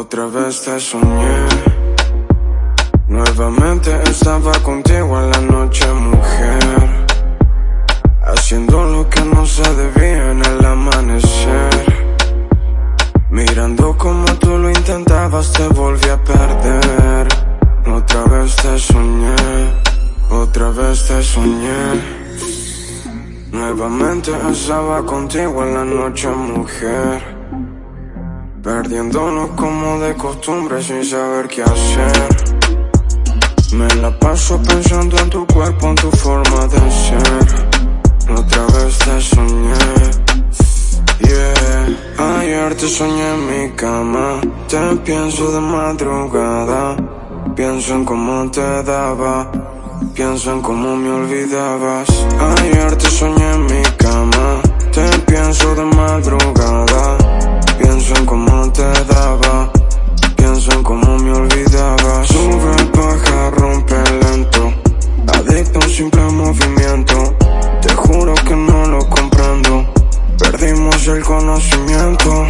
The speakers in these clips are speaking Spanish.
Otra vez te soñé. Nuevamente estaba contigo en la noche, mujer. Haciendo lo que no se debía en el amanecer. Mirando como tú lo intentabas, te volví a perder. Otra vez te soñé. Otra vez te soñé. Nuevamente estaba contigo en la noche, mujer. Perdiéndonos como de costumbre sin saber qué hacer. Me la paso pensando en tu cuerpo, en tu forma de ser. Otra vez te soñé. Yeah. Ayer te soñé en mi cama. Te pienso de madrugada. Pienso en cómo te daba. Pienso en cómo me olvidabas. Ayer te soñé en mi te. Pienso en cómo me olvidaba. Sube, baja, rompe lento. Adicto a un simple movimiento. Te juro que no lo comprendo. Perdimos el conocimiento.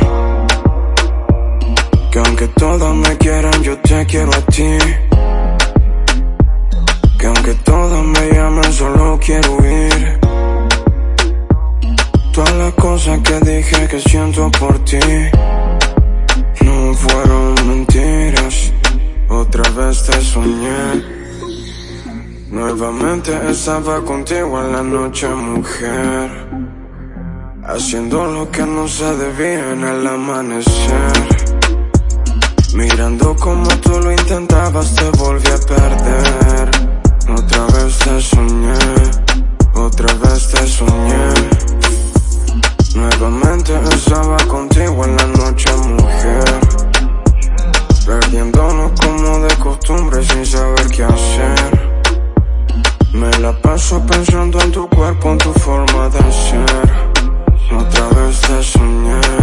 Que aunque todos me quieran, yo te quiero a ti. Que aunque todos me llamen, solo quiero huir. Todas las cosas que dije que siento por ti no fueron mentiras. Otra vez te soñé. Nuevamente estaba contigo en la noche, mujer. Haciendo lo que no se debía en el amanecer. Mirando como tú lo intentabas, te volví a perder. Otra vez te soñé. Nuevamente estaba contigo en la noche, mujer. Perdiéndonos como de costumbre sin saber qué hacer. Me la paso pensando en tu cuerpo, en tu forma de ser. Otra vez te soñé.